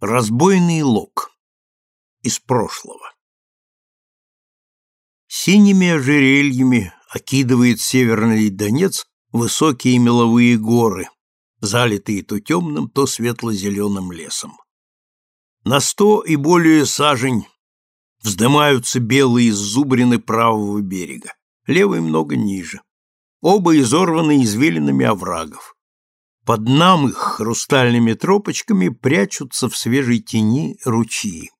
Разбойный лог из прошлого. Синими ожерельями окидывает северный Донец высокие меловые горы, залитые то темным, то светло-зеленым лесом. На сто и более сажень вздымаются белые зубрины правого берега, левый много ниже. Оба изорваны извилинами оврагов. Под нам их хрустальными тропочками прячутся в свежей тени ручьи.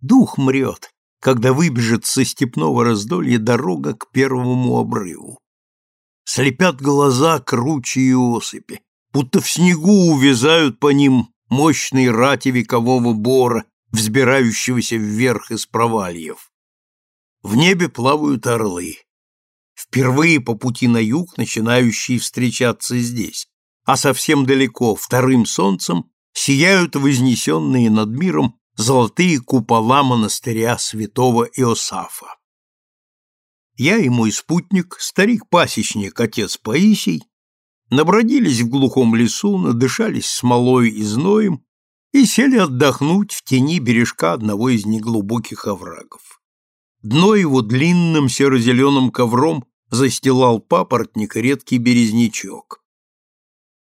Дух мрет, когда выбежит со степного раздолья дорога к первому обрыву. Слепят глаза круче и осыпи, будто в снегу увязают по ним мощные рати векового бора, взбирающегося вверх из провальев. В небе плавают орлы впервые по пути на юг, начинающие встречаться здесь, а совсем далеко, вторым солнцем, сияют вознесенные над миром золотые купола монастыря святого Иосафа. Я и мой спутник, старик-пасечник, отец Паисий, набродились в глухом лесу, надышались смолой и зноем и сели отдохнуть в тени бережка одного из неглубоких оврагов. Дно его длинным серо-зеленым ковром застилал папоротник и редкий березнячок.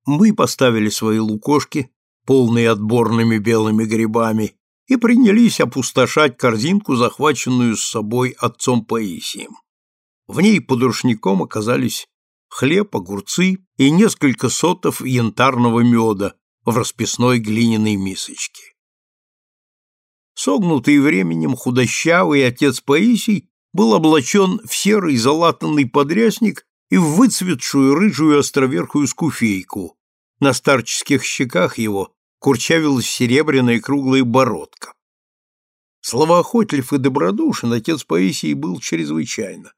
Мы поставили свои лукошки, полные отборными белыми грибами, и принялись опустошать корзинку, захваченную с собой отцом Паисием. В ней под рушником оказались хлеб, огурцы и несколько сотов янтарного меда в расписной глиняной мисочке. Согнутый временем худощавый отец Паисий был облачен в серый залатанный подрясник и в выцветшую рыжую островерхую скуфейку. На старческих щеках его курчавилась серебряная круглая бородка. Словоохотлив и добродушен отец Паисий был чрезвычайно.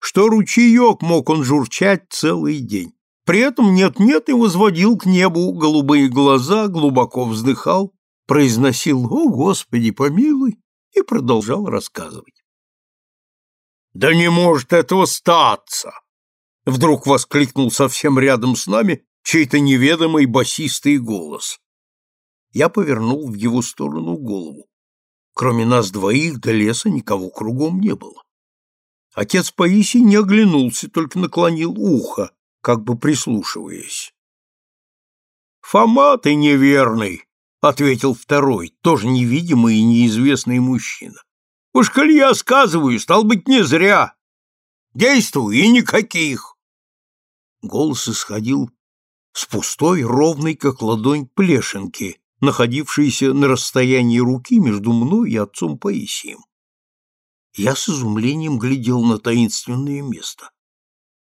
Что ручеек мог он журчать целый день. При этом нет-нет и возводил к небу голубые глаза, глубоко вздыхал произносил «О, Господи, помилуй!» и продолжал рассказывать. «Да не может этого статься!» Вдруг воскликнул совсем рядом с нами чей-то неведомый басистый голос. Я повернул в его сторону голову. Кроме нас двоих до леса никого кругом не было. Отец Паисий не оглянулся, только наклонил ухо, как бы прислушиваясь. «Фома ты неверный!» — ответил второй, тоже невидимый и неизвестный мужчина. — Уж коль я сказываю, стал быть, не зря. Действуй, и никаких. Голос исходил с пустой, ровной, как ладонь, плешинки, находившейся на расстоянии руки между мной и отцом Паисием. Я с изумлением глядел на таинственное место.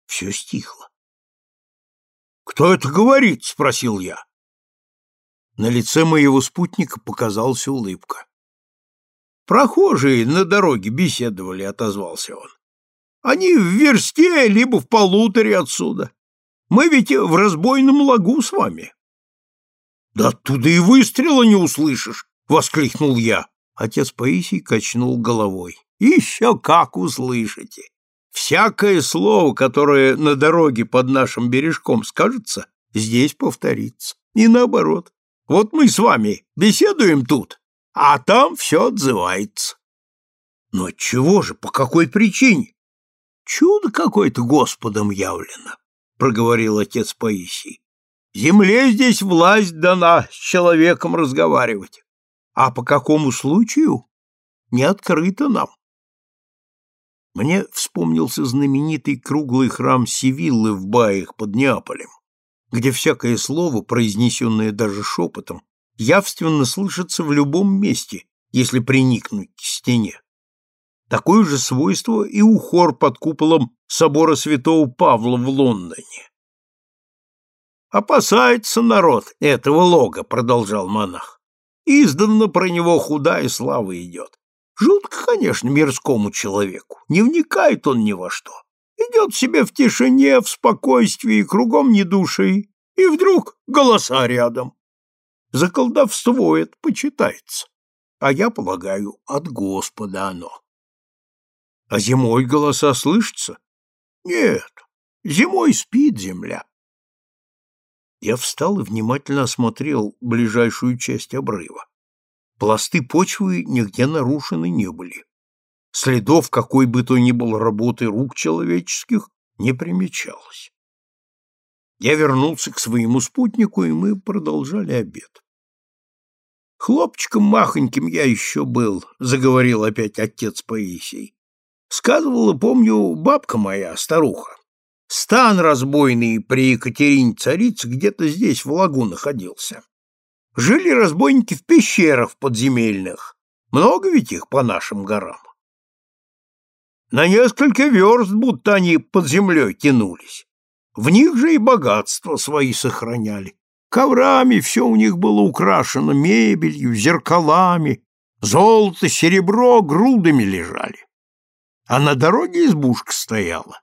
Все стихло. «Кто это говорит?» — спросил я. На лице моего спутника показалась улыбка. «Прохожие на дороге беседовали», — отозвался он. «Они в версте, либо в полуторе отсюда. Мы ведь в разбойном лагу с вами». «Да оттуда и выстрела не услышишь!» — воскликнул я. Отец Паисий качнул головой. «Еще как услышите! Всякое слово, которое на дороге под нашим бережком скажется, здесь повторится. И наоборот. Вот мы с вами беседуем тут, а там все отзывается. Но чего же, по какой причине? Чудо какое-то Господом явлено, проговорил отец Паисий. Земле здесь власть дана с человеком разговаривать. А по какому случаю? Не открыто нам. Мне вспомнился знаменитый круглый храм Сивиллы в Баях под Неаполем где всякое слово, произнесенное даже шепотом, явственно слышится в любом месте, если приникнуть к стене. Такое же свойство и у хор под куполом собора святого Павла в Лондоне. «Опасается народ этого лога», — продолжал монах. «Изданно про него худая слава идет. Жутко, конечно, мирскому человеку. Не вникает он ни во что. Идет себе в тишине, в спокойствии, кругом ни души, и вдруг голоса рядом. За это почитается, а я полагаю, от Господа оно. А зимой голоса слышатся? Нет, зимой спит земля. Я встал и внимательно осмотрел ближайшую часть обрыва. Пласты почвы нигде нарушены не были. Следов какой бы то ни было работы рук человеческих не примечалось. Я вернулся к своему спутнику, и мы продолжали обед. Хлопчиком махоньким я еще был, заговорил опять отец Паисий. Сказывала, помню, бабка моя, старуха. Стан разбойный при Екатерине царице где-то здесь, в лагу, находился. Жили разбойники в пещерах подземельных. Много ведь их по нашим горам. На несколько верст будто они под землей тянулись. В них же и богатства свои сохраняли. Коврами все у них было украшено, мебелью, зеркалами, золото, серебро грудами лежали. А на дороге избушка стояла.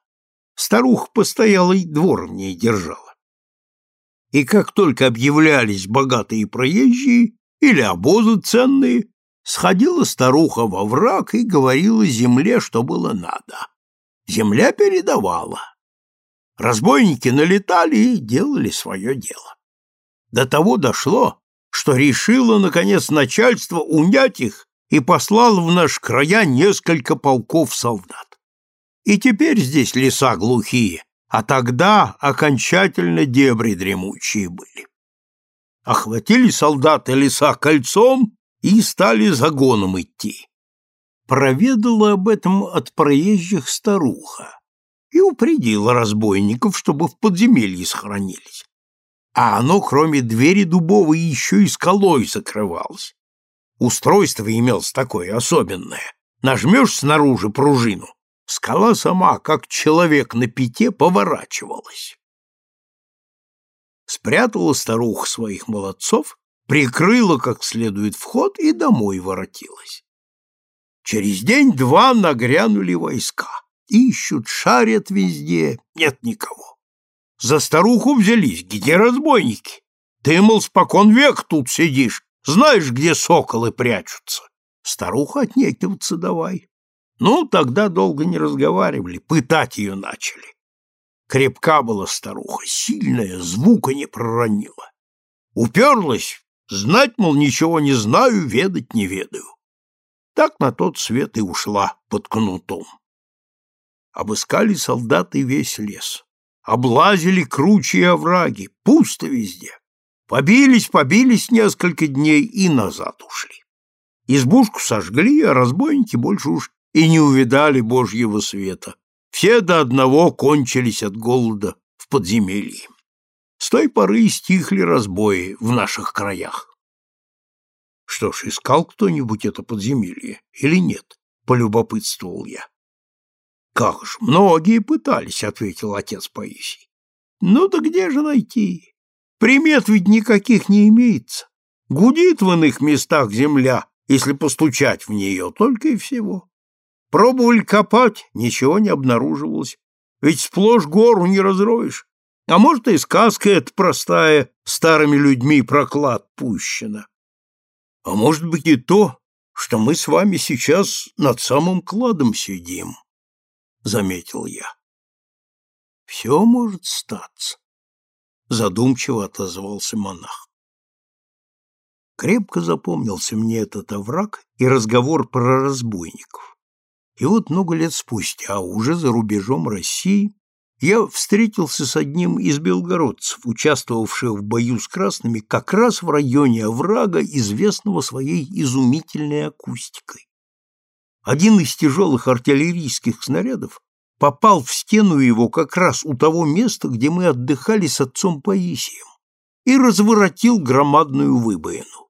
Старуха постоялый двор в ней держала. И как только объявлялись богатые проезжие или обозы ценные, сходила старуха во враг и говорила земле, что было надо. Земля передавала. Разбойники налетали и делали свое дело. До того дошло, что решило, наконец, начальство унять их и послало в наш края несколько полков солдат. И теперь здесь леса глухие, а тогда окончательно дебри дремучие были. Охватили солдаты леса кольцом и стали загоном идти. Проведала об этом от проезжих старуха и упредила разбойников, чтобы в подземелье сохранились. А оно, кроме двери дубовой, еще и скалой закрывалось. Устройство имелось такое особенное. Нажмешь снаружи пружину, Скала сама, как человек на пяте, поворачивалась. Спрятала старуха своих молодцов, прикрыла как следует вход и домой воротилась. Через день-два нагрянули войска. Ищут, шарят везде, нет никого. За старуху взялись, где разбойники? Ты, мол, спокон век тут сидишь, знаешь, где соколы прячутся. Старуха отнекиваться давай. Ну, тогда долго не разговаривали, пытать ее начали. Крепка была старуха, сильная, звука не проронила. Уперлась, знать, мол, ничего не знаю, ведать не ведаю. Так на тот свет и ушла под кнутом. Обыскали солдаты весь лес. Облазили круче овраги, пусто везде. Побились, побились несколько дней и назад ушли. Избушку сожгли, а разбойники больше уж и не увидали Божьего света. Все до одного кончились от голода в подземелье. С той поры стихли разбои в наших краях. Что ж, искал кто-нибудь это подземелье или нет? Полюбопытствовал я. Как ж, многие пытались, ответил отец Паисий. Ну да где же найти? Примет ведь никаких не имеется. Гудит в иных местах земля, если постучать в нее, только и всего. Пробовали копать, ничего не обнаруживалось. Ведь сплошь гору не разроешь. А может, и сказка эта простая, старыми людьми проклад пущена. А может быть и то, что мы с вами сейчас над самым кладом сидим, — заметил я. Все может статься, — задумчиво отозвался монах. Крепко запомнился мне этот овраг и разговор про разбойников. И вот много лет спустя, уже за рубежом России, я встретился с одним из белгородцев, участвовавших в бою с красными как раз в районе оврага, известного своей изумительной акустикой. Один из тяжелых артиллерийских снарядов попал в стену его как раз у того места, где мы отдыхали с отцом Паисием, и разворотил громадную выбоину.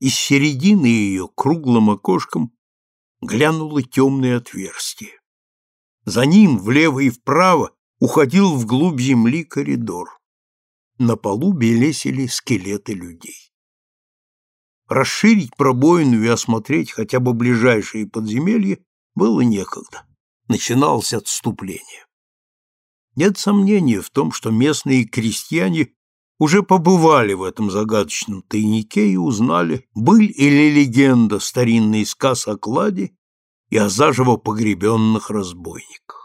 Из середины ее круглым окошком глянуло темное отверстие. За ним влево и вправо уходил вглубь земли коридор. На полу белесили скелеты людей. Расширить пробоину и осмотреть хотя бы ближайшие подземелья было некогда. Начиналось отступление. Нет сомнения в том, что местные крестьяне уже побывали в этом загадочном тайнике и узнали, быль или легенда старинный сказ о кладе и о заживо погребенных разбойниках.